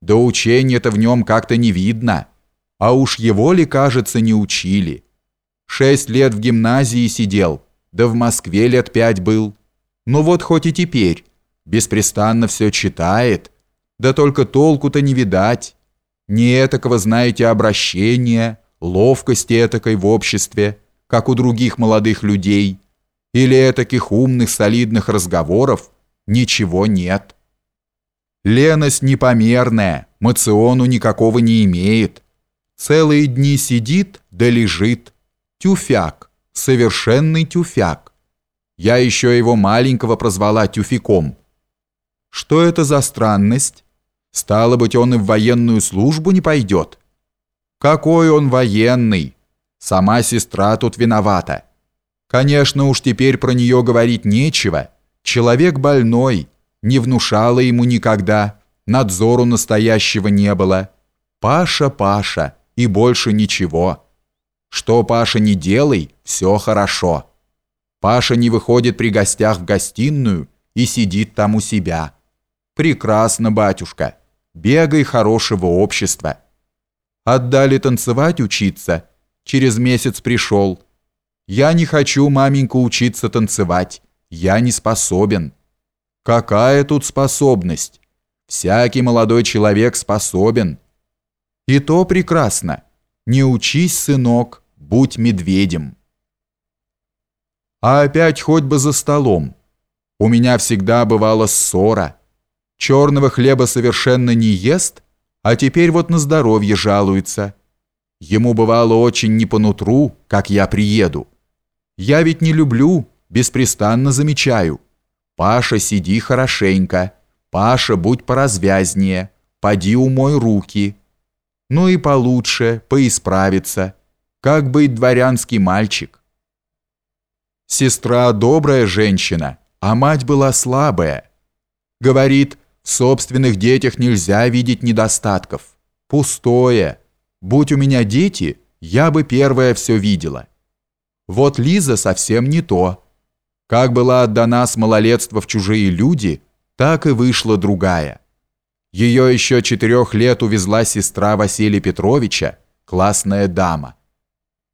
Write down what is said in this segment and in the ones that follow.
Да учения-то в нем как-то не видно. А уж его ли, кажется, не учили. Шесть лет в гимназии сидел, да в Москве лет пять был. Ну вот хоть и теперь, беспрестанно все читает, да только толку-то не видать. Не этакого, знаете, обращения, ловкости этакой в обществе, как у других молодых людей, или этаких умных, солидных разговоров, ничего нет. Леность непомерная, мациону никакого не имеет. Целые дни сидит да лежит. Тюфяк, совершенный тюфяк. Я еще его маленького прозвала тюфяком. Что это за странность? Стало быть, он и в военную службу не пойдет. Какой он военный? Сама сестра тут виновата. Конечно, уж теперь про нее говорить нечего. Человек больной, не внушала ему никогда, надзору настоящего не было. Паша, Паша, и больше ничего. Что Паша не делай, все хорошо. Паша не выходит при гостях в гостиную и сидит там у себя. Прекрасно, батюшка. Бегай хорошего общества. Отдали танцевать учиться. Через месяц пришел. Я не хочу, маменька, учиться танцевать. Я не способен. Какая тут способность? Всякий молодой человек способен. И то прекрасно. Не учись, сынок, будь медведем. А опять хоть бы за столом. У меня всегда бывала ссора. Черного хлеба совершенно не ест, а теперь вот на здоровье жалуется. Ему бывало очень не по нутру, как я приеду. Я ведь не люблю, беспрестанно замечаю – Паша, сиди хорошенько. Паша, будь поразвязнее. Поди умой руки. Ну и получше, поисправиться. Как быть дворянский мальчик? Сестра добрая женщина, а мать была слабая. Говорит, в собственных детях нельзя видеть недостатков. Пустое. Будь у меня дети, я бы первая все видела. Вот Лиза совсем не то. Как была отдана с малолетства в чужие люди, так и вышла другая. Ее еще четырех лет увезла сестра Василия Петровича, классная дама.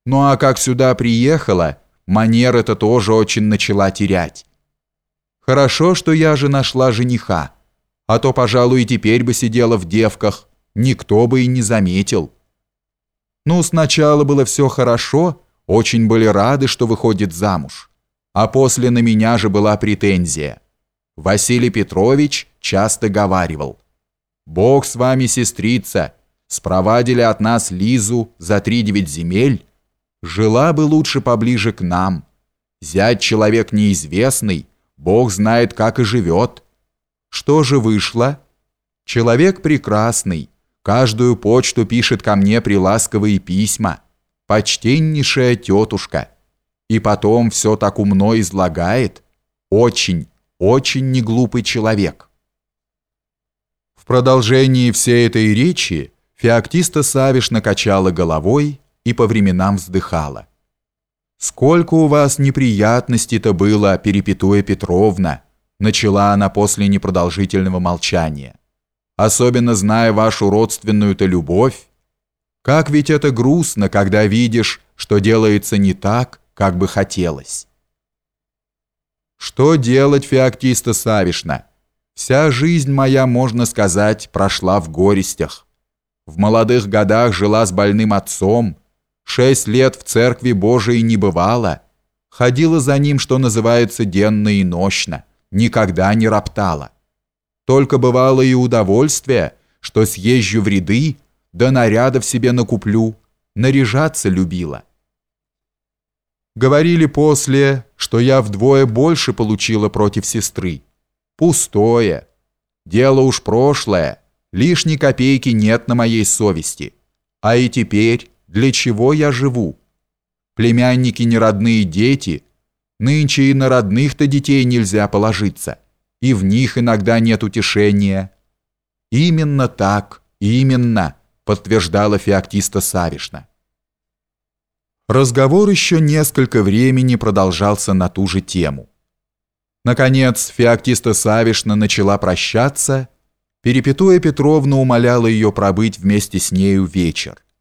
Ну а как сюда приехала, манер это тоже очень начала терять. Хорошо, что я же нашла жениха, а то, пожалуй, и теперь бы сидела в девках, никто бы и не заметил. Ну, сначала было все хорошо, очень были рады, что выходит замуж а после на меня же была претензия. Василий Петрович часто говаривал, «Бог с вами, сестрица, спровадили от нас Лизу за три девять земель, жила бы лучше поближе к нам. Зять человек неизвестный, Бог знает, как и живет. Что же вышло? Человек прекрасный, каждую почту пишет ко мне приласковые письма. Почтеннейшая тетушка» и потом все так умно излагает. Очень, очень неглупый человек. В продолжении всей этой речи Феоктиста Савиш накачала головой и по временам вздыхала. «Сколько у вас неприятностей-то было, Перепетуя Петровна!» начала она после непродолжительного молчания. «Особенно зная вашу родственную-то любовь. Как ведь это грустно, когда видишь, что делается не так, как бы хотелось. Что делать, Феоктиста Савишна? Вся жизнь моя, можно сказать, прошла в горестях. В молодых годах жила с больным отцом, шесть лет в церкви Божией не бывала, ходила за ним, что называется, денно и нощно, никогда не роптала. Только бывало и удовольствие, что съезжу в ряды, да нарядов себе накуплю, наряжаться любила. Говорили после, что я вдвое больше получила против сестры. Пустое. Дело уж прошлое. Лишней копейки нет на моей совести. А и теперь для чего я живу? Племянники неродные дети. Нынче и на родных-то детей нельзя положиться. И в них иногда нет утешения. Именно так, именно, подтверждала Феоктиста Савишна. Разговор еще несколько времени продолжался на ту же тему. Наконец, Феоктиста Савишна начала прощаться. Перепетуя Петровна умоляла ее пробыть вместе с нею вечер.